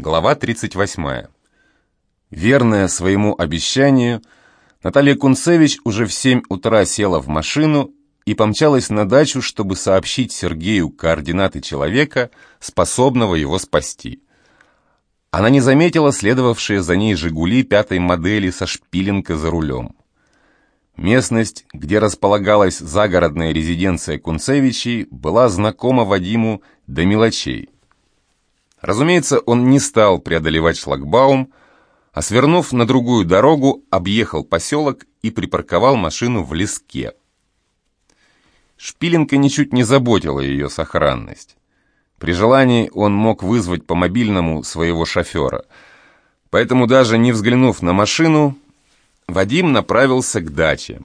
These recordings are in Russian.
Глава 38. Верная своему обещанию, Наталья Кунцевич уже в 7 утра села в машину и помчалась на дачу, чтобы сообщить Сергею координаты человека, способного его спасти. Она не заметила следовавшие за ней «Жигули» пятой модели со шпиленко за рулем. Местность, где располагалась загородная резиденция Кунцевичей, была знакома Вадиму до мелочей – Разумеется, он не стал преодолевать шлагбаум, а свернув на другую дорогу, объехал поселок и припарковал машину в леске. Шпиленко ничуть не заботила ее сохранность. При желании он мог вызвать по мобильному своего шофера. Поэтому даже не взглянув на машину, Вадим направился к даче.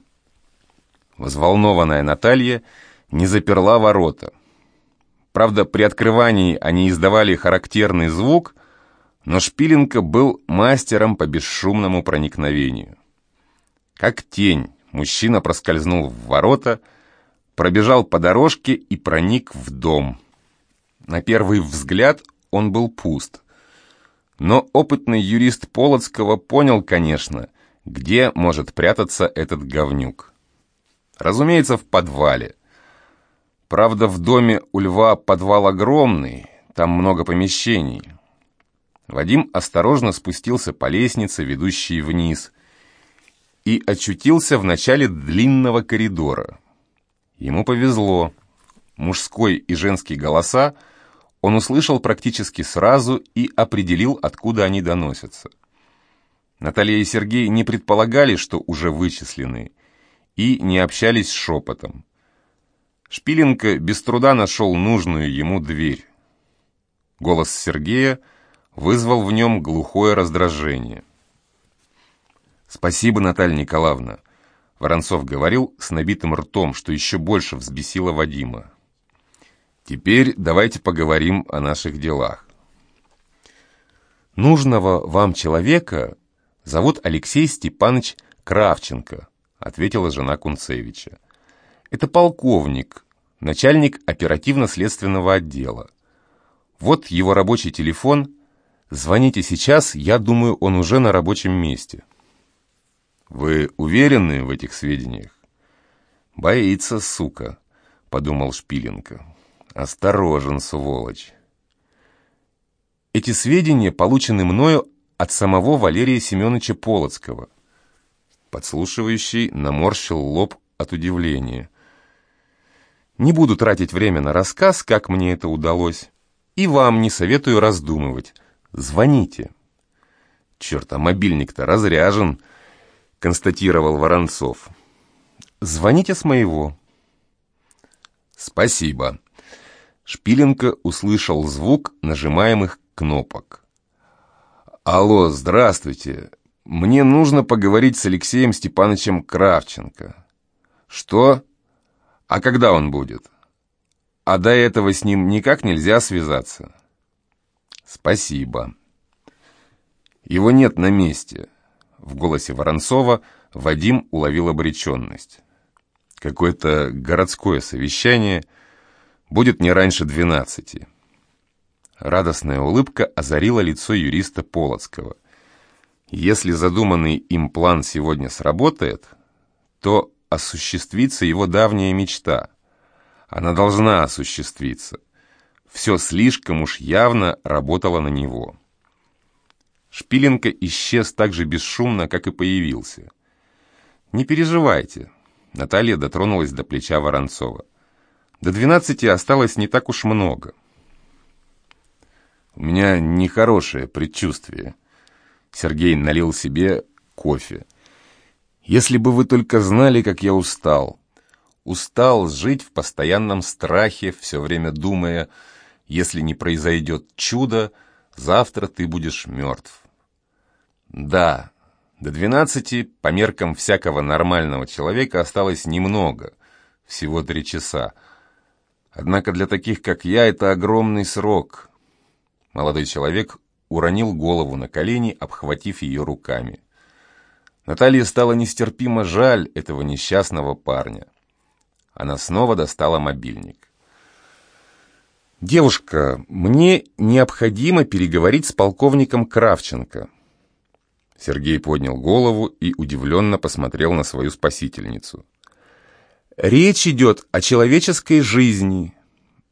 Взволнованная Наталья не заперла ворота – Правда, при открывании они издавали характерный звук, но Шпиленко был мастером по бесшумному проникновению. Как тень, мужчина проскользнул в ворота, пробежал по дорожке и проник в дом. На первый взгляд он был пуст. Но опытный юрист Полоцкого понял, конечно, где может прятаться этот говнюк. Разумеется, в подвале – Правда, в доме у льва подвал огромный, там много помещений. Вадим осторожно спустился по лестнице, ведущей вниз, и очутился в начале длинного коридора. Ему повезло. Мужской и женский голоса он услышал практически сразу и определил, откуда они доносятся. Наталья и Сергей не предполагали, что уже вычислены, и не общались шепотом. Шпиленко без труда нашел нужную ему дверь. Голос Сергея вызвал в нем глухое раздражение. «Спасибо, Наталья Николаевна», — Воронцов говорил с набитым ртом, что еще больше взбесило Вадима. «Теперь давайте поговорим о наших делах». «Нужного вам человека зовут Алексей Степанович Кравченко», — ответила жена Кунцевича. «Это полковник, начальник оперативно-следственного отдела. Вот его рабочий телефон. Звоните сейчас, я думаю, он уже на рабочем месте. Вы уверены в этих сведениях? Боится, сука, подумал Шпиленко. Осторожен, сволочь. Эти сведения получены мною от самого Валерия Семеновича Полоцкого. Подслушивающий наморщил лоб от удивления. Не буду тратить время на рассказ, как мне это удалось. И вам не советую раздумывать. Звоните. Черт, а мобильник-то разряжен, констатировал Воронцов. Звоните с моего. Спасибо. Шпиленко услышал звук нажимаемых кнопок. Алло, здравствуйте. Мне нужно поговорить с Алексеем Степановичем Кравченко. Что? А когда он будет? А до этого с ним никак нельзя связаться. Спасибо. Его нет на месте. В голосе Воронцова Вадим уловил обреченность. Какое-то городское совещание будет не раньше двенадцати. Радостная улыбка озарила лицо юриста Полоцкого. Если задуманный им план сегодня сработает, то осуществится его давняя мечта. Она должна осуществиться. Все слишком уж явно работало на него. Шпиленко исчез так же бесшумно, как и появился. «Не переживайте», — Наталья дотронулась до плеча Воронцова. «До двенадцати осталось не так уж много». «У меня нехорошее предчувствие». Сергей налил себе кофе. Если бы вы только знали, как я устал. Устал жить в постоянном страхе, все время думая, если не произойдет чудо, завтра ты будешь мертв. Да, до двенадцати по меркам всякого нормального человека осталось немного, всего три часа. Однако для таких, как я, это огромный срок. Молодой человек уронил голову на колени, обхватив ее руками. Наталье стало нестерпимо жаль этого несчастного парня. Она снова достала мобильник. «Девушка, мне необходимо переговорить с полковником Кравченко». Сергей поднял голову и удивленно посмотрел на свою спасительницу. «Речь идет о человеческой жизни.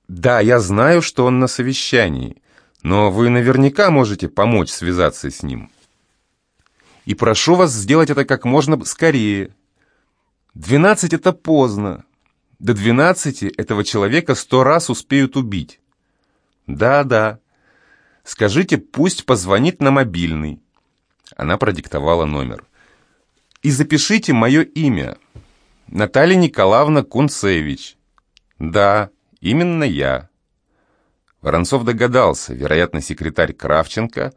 Да, я знаю, что он на совещании, но вы наверняка можете помочь связаться с ним. И прошу вас сделать это как можно скорее. Двенадцать — это поздно. До двенадцати этого человека сто раз успеют убить. Да-да. Скажите, пусть позвонит на мобильный. Она продиктовала номер. И запишите мое имя. Наталья Николаевна Кунцевич. Да, именно я. Воронцов догадался, вероятно, секретарь Кравченко,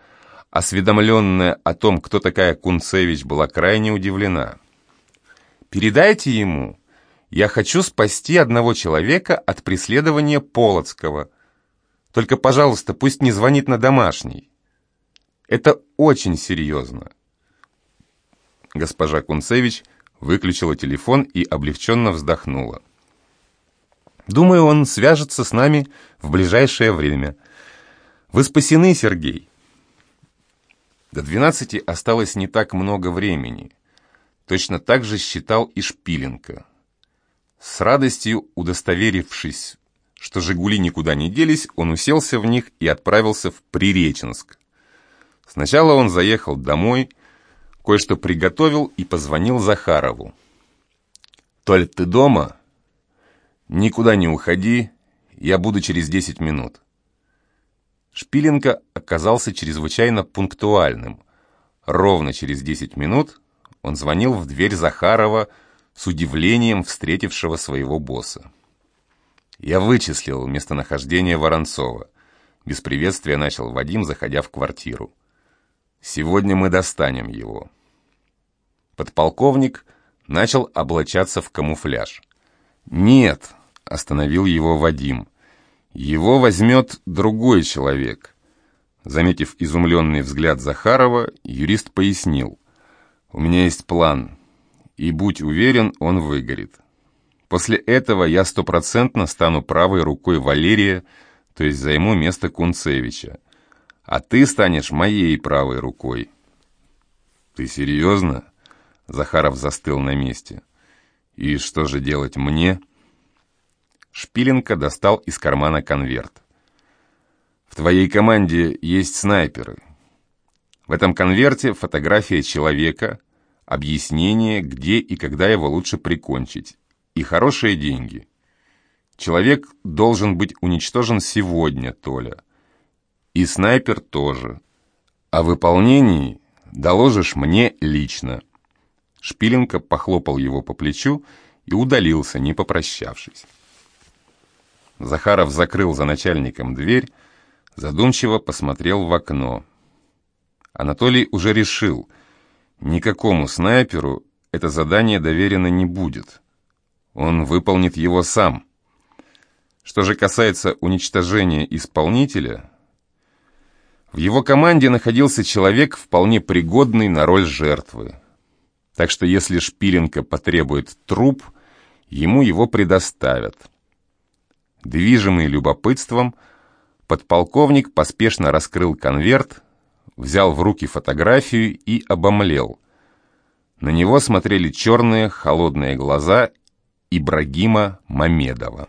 осведомленная о том, кто такая Кунцевич, была крайне удивлена. «Передайте ему, я хочу спасти одного человека от преследования Полоцкого. Только, пожалуйста, пусть не звонит на домашний. Это очень серьезно». Госпожа Кунцевич выключила телефон и облегченно вздохнула. «Думаю, он свяжется с нами в ближайшее время. Вы спасены, Сергей». До двенадцати осталось не так много времени. Точно так же считал и Шпиленко. С радостью удостоверившись, что «Жигули» никуда не делись, он уселся в них и отправился в Приреченск. Сначала он заехал домой, кое-что приготовил и позвонил Захарову. «Толь, ты дома?» «Никуда не уходи, я буду через десять минут». Шпиленко оказался чрезвычайно пунктуальным. Ровно через десять минут он звонил в дверь Захарова, с удивлением встретившего своего босса. «Я вычислил местонахождение Воронцова». Без приветствия начал Вадим, заходя в квартиру. «Сегодня мы достанем его». Подполковник начал облачаться в камуфляж. «Нет», — остановил его Вадим, — «его возьмет другой человек». Заметив изумленный взгляд Захарова, юрист пояснил. «У меня есть план и будь уверен, он выгорит. После этого я стопроцентно стану правой рукой Валерия, то есть займу место Кунцевича, а ты станешь моей правой рукой. Ты серьезно? Захаров застыл на месте. И что же делать мне? Шпиленко достал из кармана конверт. В твоей команде есть снайперы. В этом конверте фотография человека, объяснение, где и когда его лучше прикончить, и хорошие деньги. Человек должен быть уничтожен сегодня, Толя. И снайпер тоже. О выполнении доложишь мне лично. Шпиленко похлопал его по плечу и удалился, не попрощавшись. Захаров закрыл за начальником дверь, задумчиво посмотрел в окно. Анатолий уже решил – Никакому снайперу это задание доверено не будет. Он выполнит его сам. Что же касается уничтожения исполнителя, в его команде находился человек, вполне пригодный на роль жертвы. Так что если Шпиленко потребует труп, ему его предоставят. Движимый любопытством, подполковник поспешно раскрыл конверт, взял в руки фотографию и обомлел. На него смотрели черные холодные глаза Ибрагима Мамедова.